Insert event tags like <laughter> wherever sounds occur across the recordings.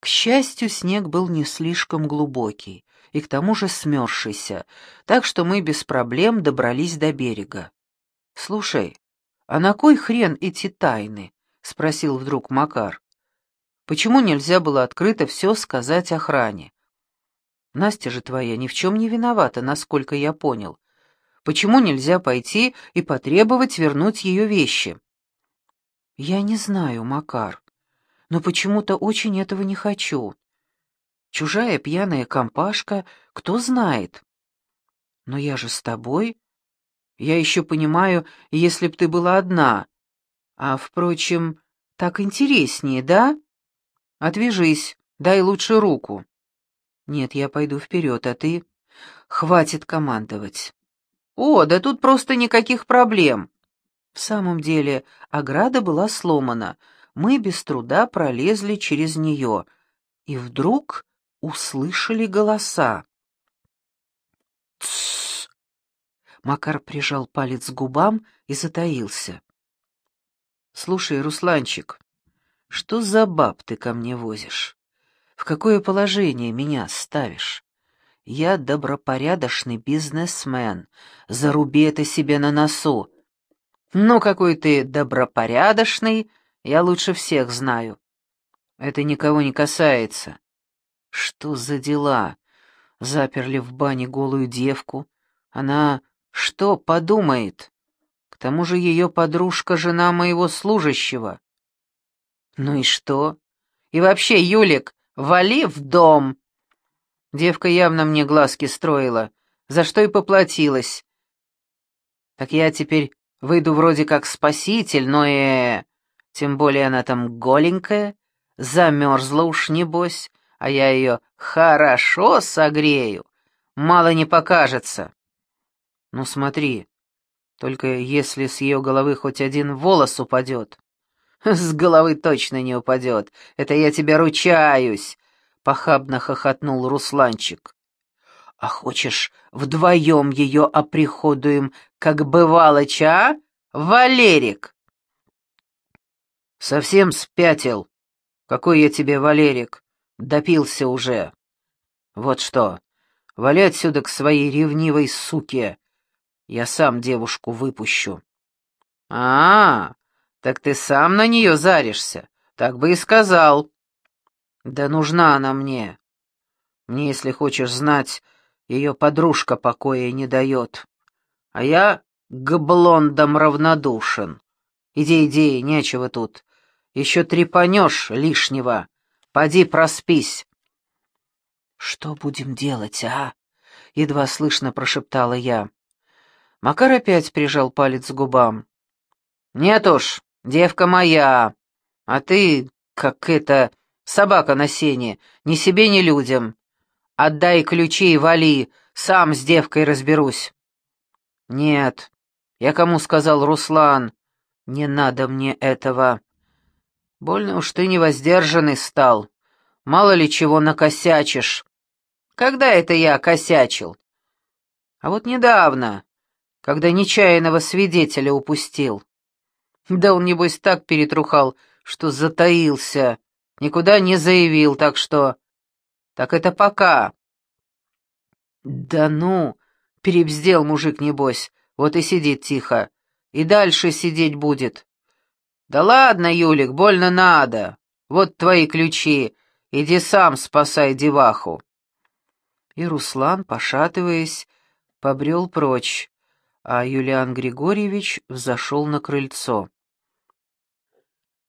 К счастью, снег был не слишком глубокий и к тому же смерзшийся, так что мы без проблем добрались до берега. «Слушай, а на кой хрен эти тайны?» — спросил вдруг Макар. «Почему нельзя было открыто все сказать охране? Настя же твоя ни в чем не виновата, насколько я понял. Почему нельзя пойти и потребовать вернуть ее вещи?» «Я не знаю, Макар, но почему-то очень этого не хочу. Чужая пьяная компашка, кто знает. Но я же с тобой. Я еще понимаю, если б ты была одна. А, впрочем, так интереснее, да? Отвяжись, дай лучше руку. Нет, я пойду вперед, а ты... Хватит командовать. О, да тут просто никаких проблем. В самом деле, ограда была сломана. Мы без труда пролезли через нее. И вдруг услышали голоса. «Тссс!» Макар прижал палец к губам и затаился. «Слушай, Русланчик, что за баб ты ко мне возишь? В какое положение меня ставишь? Я добропорядочный бизнесмен, заруби это себе на носу. Ну, какой ты добропорядочный, я лучше всех знаю. Это никого не касается. Что за дела? Заперли в бане голую девку. Она что подумает? К тому же ее подружка — жена моего служащего. Ну и что? И вообще, Юлик, вали в дом. Девка явно мне глазки строила, за что и поплатилась. Так я теперь выйду вроде как спаситель, но и... Тем более она там голенькая, замерзла уж небось а я ее хорошо согрею, мало не покажется. Ну смотри, только если с ее головы хоть один волос упадет. <laughs> С головы точно не упадет, это я тебя ручаюсь, похабно хохотнул Русланчик. А хочешь, вдвоем ее оприходуем, как бывало, ча, Валерик? Совсем спятил. Какой я тебе Валерик? Допился уже. Вот что, вали отсюда к своей ревнивой суке. Я сам девушку выпущу. А, -а так ты сам на нее заришься. Так бы и сказал. Да нужна она мне. Мне, если хочешь знать, ее подружка покоя не дает. А я к блондам равнодушен. Иди, иди, нечего тут. Еще трепанешь лишнего. Поди проспись. Что будем делать, а? Едва слышно прошептала я. Макар опять прижал палец к губам. Нет уж, девка моя. А ты, как это, собака на сене, ни себе, ни людям. Отдай ключи и вали, сам с девкой разберусь. Нет, я кому сказал Руслан? Не надо мне этого. Больно уж ты невоздержанный стал. Мало ли чего накосячишь. Когда это я косячил? А вот недавно, когда нечаянного свидетеля упустил. Да он, небось, так перетрухал, что затаился, никуда не заявил, так что... Так это пока. Да ну, перебздел мужик, небось, вот и сидит тихо. И дальше сидеть будет. «Да ладно, Юлик, больно надо. Вот твои ключи. Иди сам спасай деваху». И Руслан, пошатываясь, побрел прочь, а Юлиан Григорьевич взошел на крыльцо.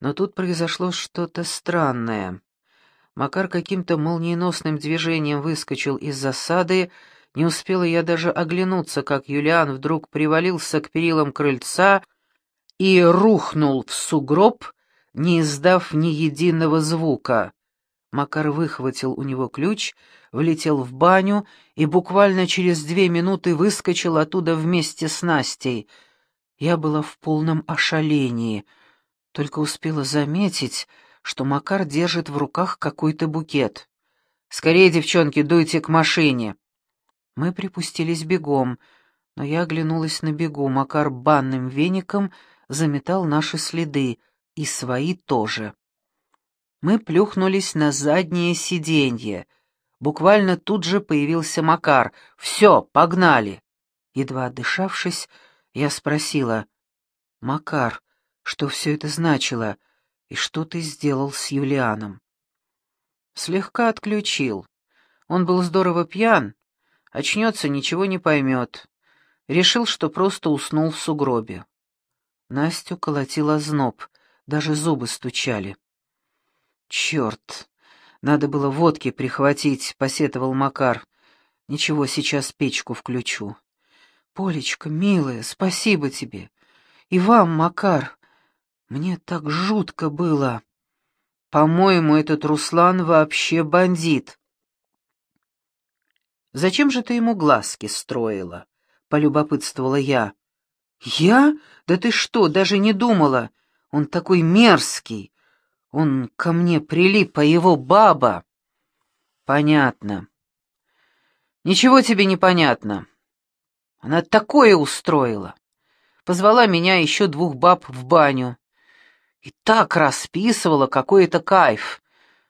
Но тут произошло что-то странное. Макар каким-то молниеносным движением выскочил из засады, не успела я даже оглянуться, как Юлиан вдруг привалился к перилам крыльца и рухнул в сугроб, не издав ни единого звука. Макар выхватил у него ключ, влетел в баню и буквально через две минуты выскочил оттуда вместе с Настей. Я была в полном ошалении, только успела заметить, что Макар держит в руках какой-то букет. «Скорее, девчонки, дуйте к машине!» Мы припустились бегом, но я оглянулась на бегу. Макар банным веником — заметал наши следы, и свои тоже. Мы плюхнулись на заднее сиденье. Буквально тут же появился Макар. «Все, погнали!» Едва отдышавшись, я спросила, «Макар, что все это значило, и что ты сделал с Юлианом?» Слегка отключил. Он был здорово пьян, очнется, ничего не поймет. Решил, что просто уснул в сугробе. Настю колотила зноб, даже зубы стучали. «Черт! Надо было водки прихватить», — посетовал Макар. «Ничего, сейчас печку включу». «Полечка, милая, спасибо тебе. И вам, Макар. Мне так жутко было. По-моему, этот Руслан вообще бандит». «Зачем же ты ему глазки строила?» — полюбопытствовала я. «Я? Да ты что, даже не думала. Он такой мерзкий. Он ко мне прилип, а его баба...» «Понятно. Ничего тебе не понятно. Она такое устроила. Позвала меня еще двух баб в баню. И так расписывала, какой это кайф.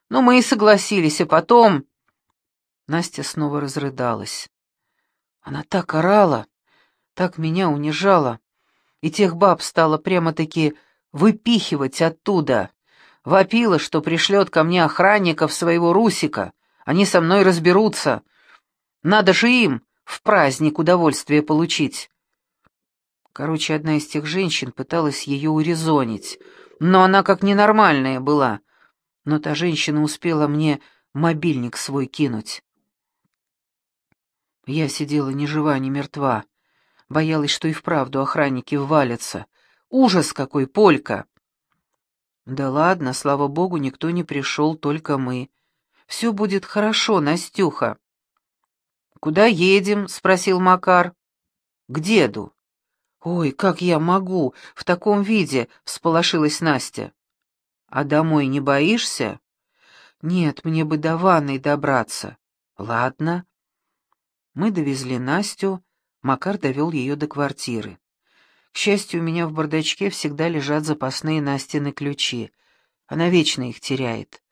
Но мы и согласились, и потом... Настя снова разрыдалась. Она так орала, так меня унижала, и тех баб стала прямо-таки выпихивать оттуда. Вопила, что пришлет ко мне охранников своего Русика. Они со мной разберутся. Надо же им в праздник удовольствие получить. Короче, одна из тех женщин пыталась ее урезонить, но она как ненормальная была. Но та женщина успела мне мобильник свой кинуть. Я сидела ни жива, ни мертва. Боялась, что и вправду охранники ввалятся. Ужас какой, Полька! Да ладно, слава богу, никто не пришел, только мы. Все будет хорошо, Настюха. «Куда едем?» — спросил Макар. «К деду». «Ой, как я могу в таком виде?» — всполошилась Настя. «А домой не боишься?» «Нет, мне бы до ванной добраться». «Ладно». Мы довезли Настю, Макар довел ее до квартиры. К счастью, у меня в бардачке всегда лежат запасные Настины ключи. Она вечно их теряет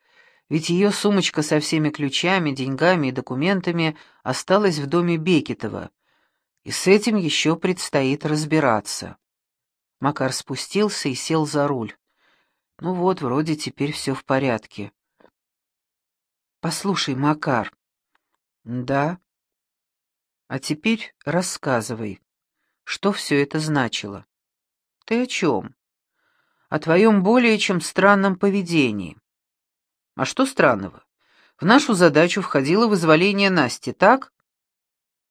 ведь ее сумочка со всеми ключами, деньгами и документами осталась в доме Бекетова, и с этим еще предстоит разбираться. Макар спустился и сел за руль. Ну вот, вроде теперь все в порядке. Послушай, Макар. Да. А теперь рассказывай, что все это значило. Ты о чем? О твоем более чем странном поведении. А что странного? В нашу задачу входило вызволение Насти, так?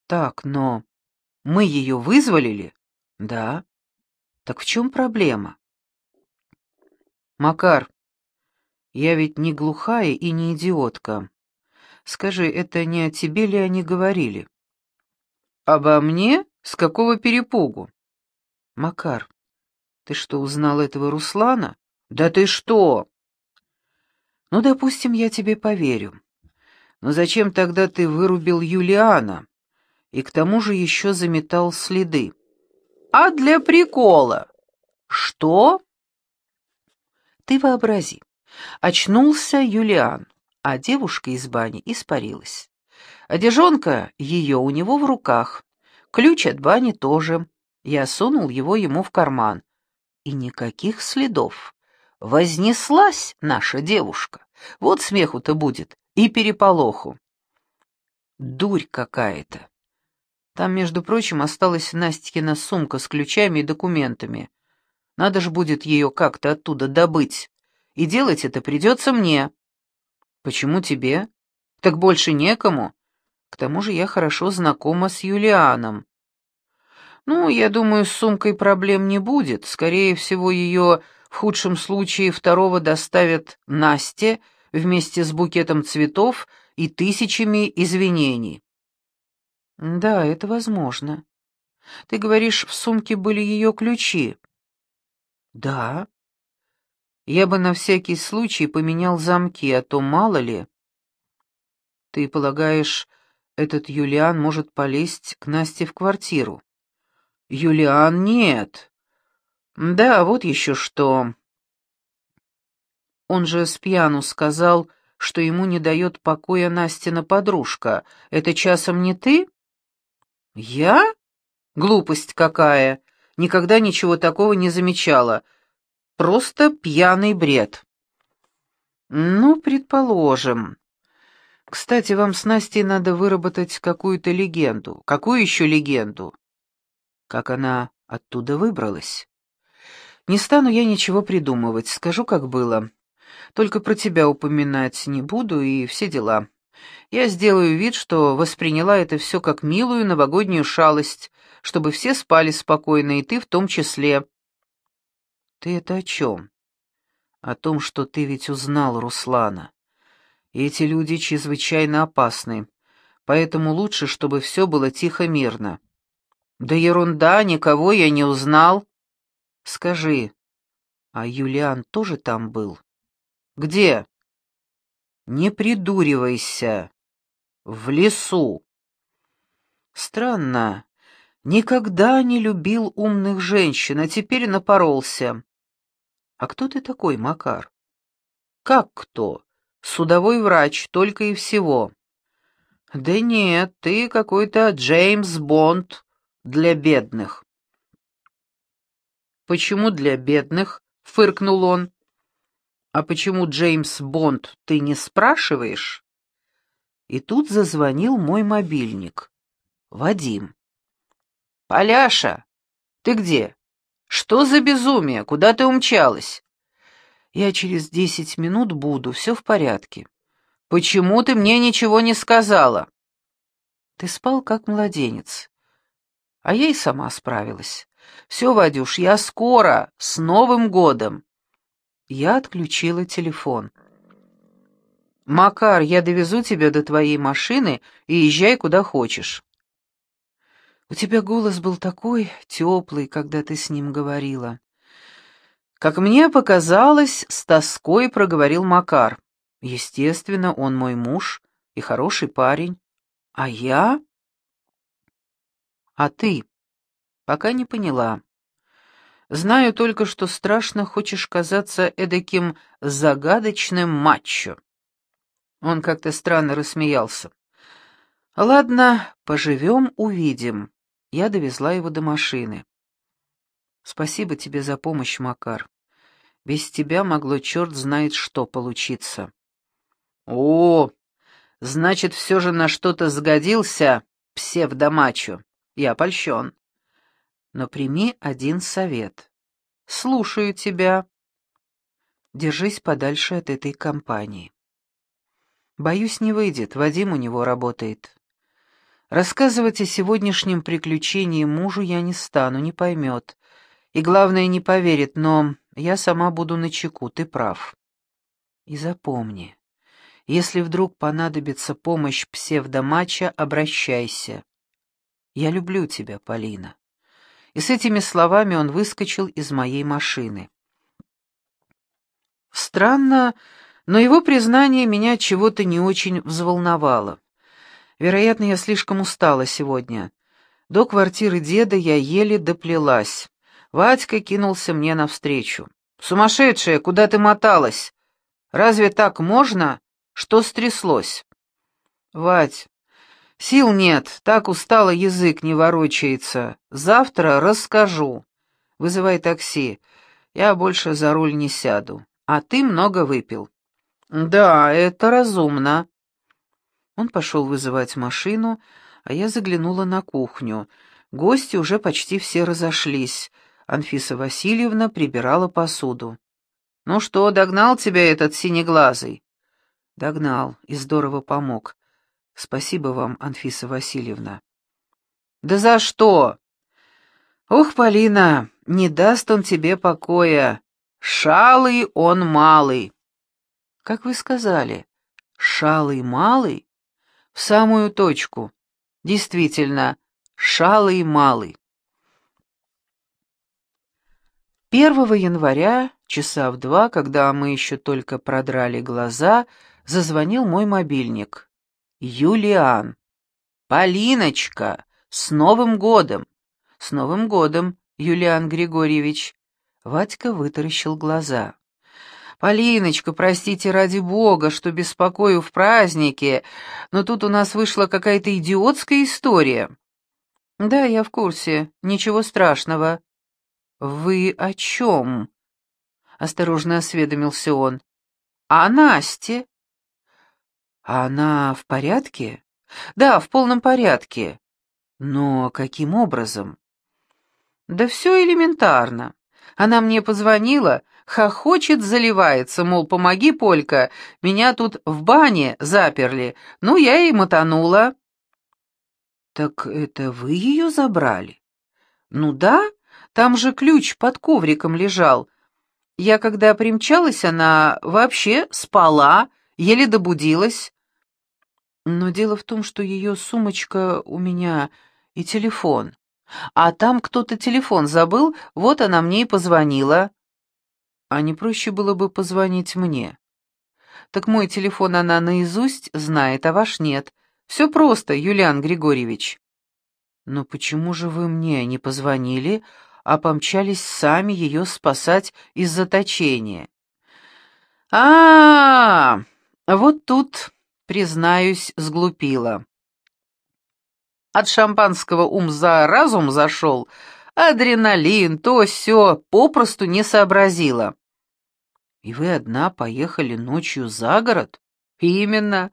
Так, но мы ее вызволили? Да. Так в чем проблема? Макар, я ведь не глухая и не идиотка. Скажи, это не о тебе ли они говорили? Обо мне? С какого перепугу? Макар, ты что, узнал этого Руслана? Да ты что? Ну, допустим, я тебе поверю. Но зачем тогда ты вырубил Юлиана и к тому же еще заметал следы? А для прикола. Что? Ты вообрази. Очнулся Юлиан, а девушка из бани испарилась. Одежонка ее у него в руках, ключ от бани тоже. Я сунул его ему в карман. И никаких следов. Вознеслась наша девушка. Вот смеху-то будет и переполоху. Дурь какая-то. Там, между прочим, осталась Настькина сумка с ключами и документами. Надо же будет ее как-то оттуда добыть. И делать это придется мне. Почему тебе? Так больше некому. К тому же я хорошо знакома с Юлианом. Ну, я думаю, с сумкой проблем не будет. Скорее всего, ее в худшем случае второго доставят Насте вместе с букетом цветов и тысячами извинений. Да, это возможно. Ты говоришь, в сумке были ее ключи? Да. Я бы на всякий случай поменял замки, а то мало ли. Ты полагаешь, этот Юлиан может полезть к Насте в квартиру? Юлиан нет. Да, вот еще что. Он же с пьяну сказал, что ему не дает покоя Настина подружка. Это часом не ты? Я? Глупость какая. Никогда ничего такого не замечала. Просто пьяный бред. Ну, предположим. Кстати, вам с Настей надо выработать какую-то легенду. Какую еще легенду? Как она оттуда выбралась? Не стану я ничего придумывать, скажу, как было. Только про тебя упоминать не буду и все дела. Я сделаю вид, что восприняла это все как милую новогоднюю шалость, чтобы все спали спокойно, и ты в том числе. Ты это о чем? О том, что ты ведь узнал Руслана. Эти люди чрезвычайно опасны, поэтому лучше, чтобы все было тихо-мирно. Да ерунда, никого я не узнал. Скажи, а Юлиан тоже там был? Где? Не придуривайся. В лесу. Странно. Никогда не любил умных женщин, а теперь напоролся. А кто ты такой, Макар? Как кто? Судовой врач, только и всего. Да нет, ты какой-то Джеймс Бонд для бедных. «Почему для бедных?» — фыркнул он. «А почему Джеймс Бонд, ты не спрашиваешь?» И тут зазвонил мой мобильник. Вадим. «Поляша, ты где? Что за безумие? Куда ты умчалась?» «Я через десять минут буду, все в порядке». «Почему ты мне ничего не сказала?» «Ты спал, как младенец. А я и сама справилась. «Все, Вадюш, я скоро, с Новым годом!» Я отключила телефон. «Макар, я довезу тебя до твоей машины и езжай куда хочешь». «У тебя голос был такой теплый, когда ты с ним говорила». Как мне показалось, с тоской проговорил Макар. Естественно, он мой муж и хороший парень. А я? А ты? Пока не поняла. Знаю только, что страшно хочешь казаться эдаким загадочным мачо. Он как-то странно рассмеялся. Ладно, поживем, увидим. Я довезла его до машины. Спасибо тебе за помощь, Макар. Без тебя могло черт знает что получиться. О, значит, все же на что-то сгодился, псевдомачо. Я польщен но прими один совет. Слушаю тебя. Держись подальше от этой компании. Боюсь, не выйдет, Вадим у него работает. Рассказывать о сегодняшнем приключении мужу я не стану, не поймет. И главное, не поверит, но я сама буду на чеку, ты прав. И запомни, если вдруг понадобится помощь псевдомача, обращайся. Я люблю тебя, Полина и с этими словами он выскочил из моей машины. Странно, но его признание меня чего-то не очень взволновало. Вероятно, я слишком устала сегодня. До квартиры деда я еле доплелась. Вадька кинулся мне навстречу. «Сумасшедшая, куда ты моталась? Разве так можно? Что стряслось?» «Вадь, Сил нет, так устало язык не ворочается. Завтра расскажу. Вызывай такси. Я больше за руль не сяду. А ты много выпил. Да, это разумно. Он пошел вызывать машину, а я заглянула на кухню. Гости уже почти все разошлись. Анфиса Васильевна прибирала посуду. «Ну что, догнал тебя этот синеглазый?» «Догнал и здорово помог. Спасибо вам, Анфиса Васильевна. Да за что? Ох, Полина, не даст он тебе покоя. Шалый он малый. Как вы сказали, шалый малый? В самую точку. Действительно, шалый малый. 1 января, часа в два, когда мы еще только продрали глаза, зазвонил мой мобильник. Юлиан. Полиночка, с Новым годом! С Новым годом, Юлиан Григорьевич. Вадька вытаращил глаза. «Полиночка, простите ради бога, что беспокою в празднике, но тут у нас вышла какая-то идиотская история». «Да, я в курсе. Ничего страшного». «Вы о чем?» — осторожно осведомился он. «А Насте?» «А она в порядке?» «Да, в полном порядке. Но каким образом?» «Да все элементарно. Она мне позвонила, хохочет, заливается, мол, помоги, Полька, меня тут в бане заперли. Ну, я и мотанула». «Так это вы ее забрали?» «Ну да, там же ключ под ковриком лежал. Я, когда примчалась, она вообще спала, еле добудилась. Но дело в том, что ее сумочка у меня и телефон. А там кто-то телефон забыл, вот она мне и позвонила. А не проще было бы позвонить мне? Так мой телефон она наизусть знает, а ваш нет. Все просто, Юлиан Григорьевич. Но почему же вы мне не позвонили, а помчались сами ее спасать из заточения? А, -а, -а вот тут, признаюсь, сглупила. От шампанского ум за разум зашел, адреналин, то все попросту не сообразила. И вы одна поехали ночью за город? Именно.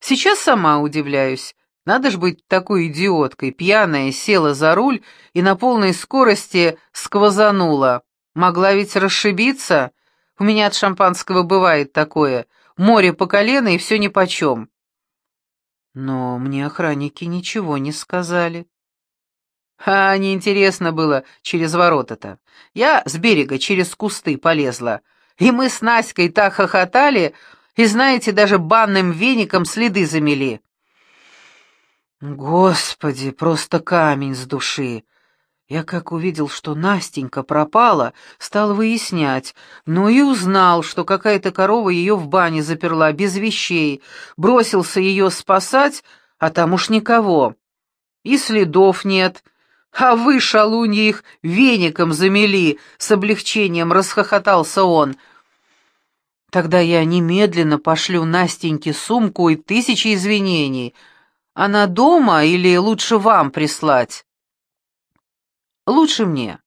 Сейчас сама удивляюсь. Надо ж быть такой идиоткой, пьяная села за руль и на полной скорости сквозанула. Могла ведь расшибиться. У меня от шампанского бывает такое. Море по колено и все нипочем. Но мне охранники ничего не сказали. А неинтересно было через ворота-то. Я с берега через кусты полезла, и мы с Наськой так хохотали, и, знаете, даже банным веником следы замели. Господи, просто камень с души. Я как увидел, что Настенька пропала, стал выяснять, ну и узнал, что какая-то корова ее в бане заперла без вещей, бросился ее спасать, а там уж никого. И следов нет, а вы, шалуньи, их веником замели, с облегчением расхохотался он — Тогда я немедленно пошлю Настеньке сумку и тысячи извинений. Она дома или лучше вам прислать? Лучше мне.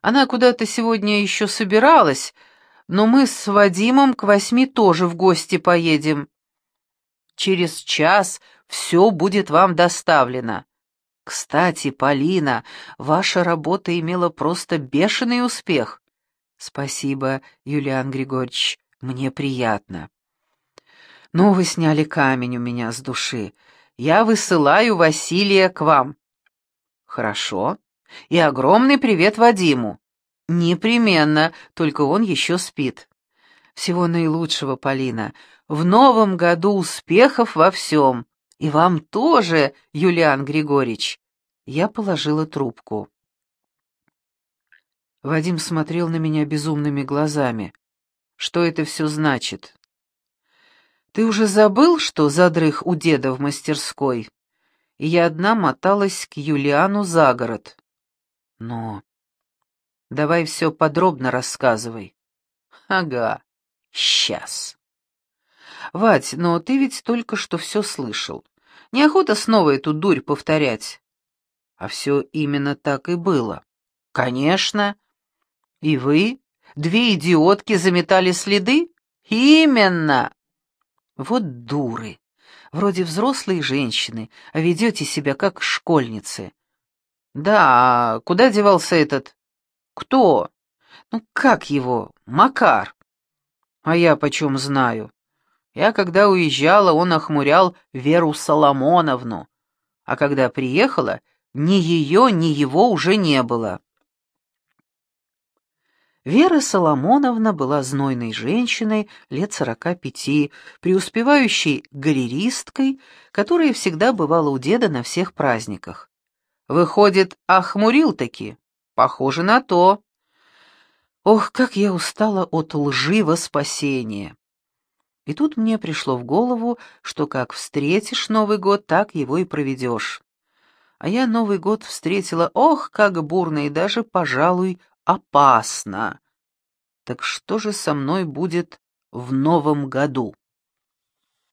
Она куда-то сегодня еще собиралась, но мы с Вадимом к восьми тоже в гости поедем. Через час все будет вам доставлено. Кстати, Полина, ваша работа имела просто бешеный успех. Спасибо, Юлиан Григорьевич. Мне приятно. Ну, вы сняли камень у меня с души. Я высылаю Василия к вам. Хорошо. И огромный привет Вадиму. Непременно, только он еще спит. Всего наилучшего, Полина. В новом году успехов во всем. И вам тоже, Юлиан Григорьевич. Я положила трубку. Вадим смотрел на меня безумными глазами. Что это все значит? Ты уже забыл, что задрых у деда в мастерской? И я одна моталась к Юлиану за город. Но... Давай все подробно рассказывай. Ага, сейчас. Вать, но ты ведь только что все слышал. Неохота снова эту дурь повторять. А все именно так и было. Конечно. И вы, Две идиотки заметали следы? Именно! Вот дуры. Вроде взрослые женщины, а ведете себя как школьницы. Да, а куда девался этот? Кто? Ну, как его? Макар. А я почем знаю? Я, когда уезжала, он охмурял Веру Соломоновну. А когда приехала, ни ее, ни его уже не было. Вера Соломоновна была знойной женщиной лет сорока пяти, преуспевающей галеристкой, которая всегда бывала у деда на всех праздниках. Выходит, охмурил-таки? Похоже на то. Ох, как я устала от лжи во спасение. И тут мне пришло в голову, что как встретишь Новый год, так его и проведешь. А я Новый год встретила, ох, как бурно и даже, пожалуй, опасно. Так что же со мной будет в новом году?